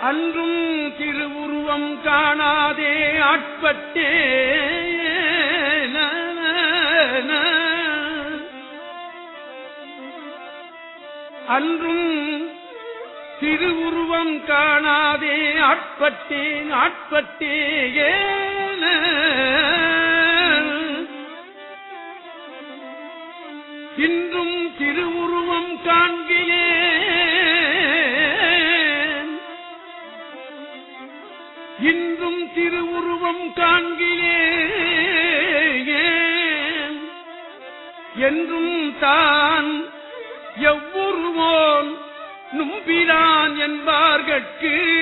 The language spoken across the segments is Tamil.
அன்றும் திருவுருவம் காணாதே ஆட்பட்டே. அன்றும் திருவுருவம் காணாதே ஆட்பட்டேன் ஆட்பட்டே. ஏன இன்றும் திருவுருவம் காண்கிறேன் திருவுருவம் காண்கிறேன். என்றும் தான் எவ்வுருவோன் நும்பிரான் என்பார்கட்கு.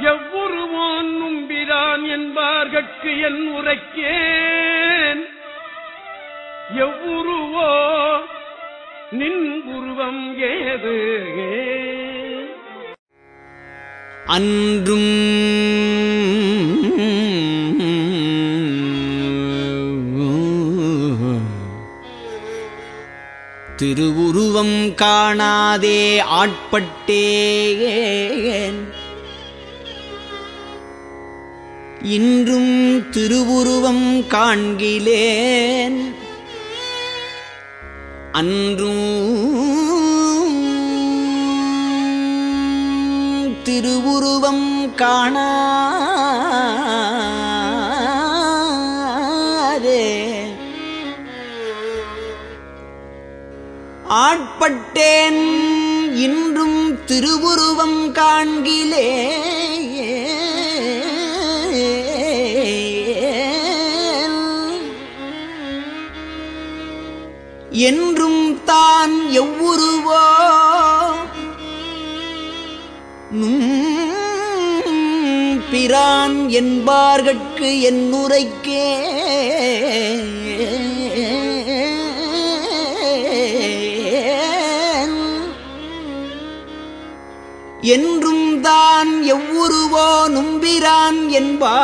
எவ்வுருவோன் நும்பிரான் என்பார்கட்கு என் உரைக்கேன். எவ்வுருவோ நின் உருவம் ஏது அன்றும் திருவுருவம் காணாதே ஆட்பட்டேன் இன்றும் திருவுருவம் காண்கிலேன். அன்றும் திருவுருவம் காணாதே ஆட்பட்டேன் இன்றும் திருவுருவம் காண்கிலே. என்றும் தான் எவ்வுருவோ பிரான் என்பார்கட்கு என்னுரைக்கே என்றும் தான் எவ்வுருவோ நும்பிரான் என்பார்கட்கு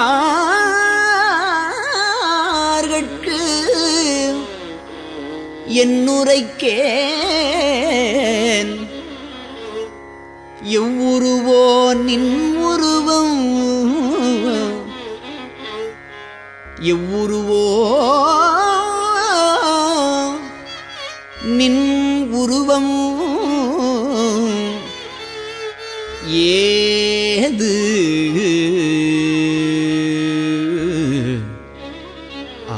என்னுரைக்கேன் எவ்வுருவோ நின் உருவம். எவ்வுருவோ நின் உருவம். ஏது? ஆ